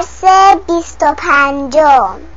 درس بیست و پنجم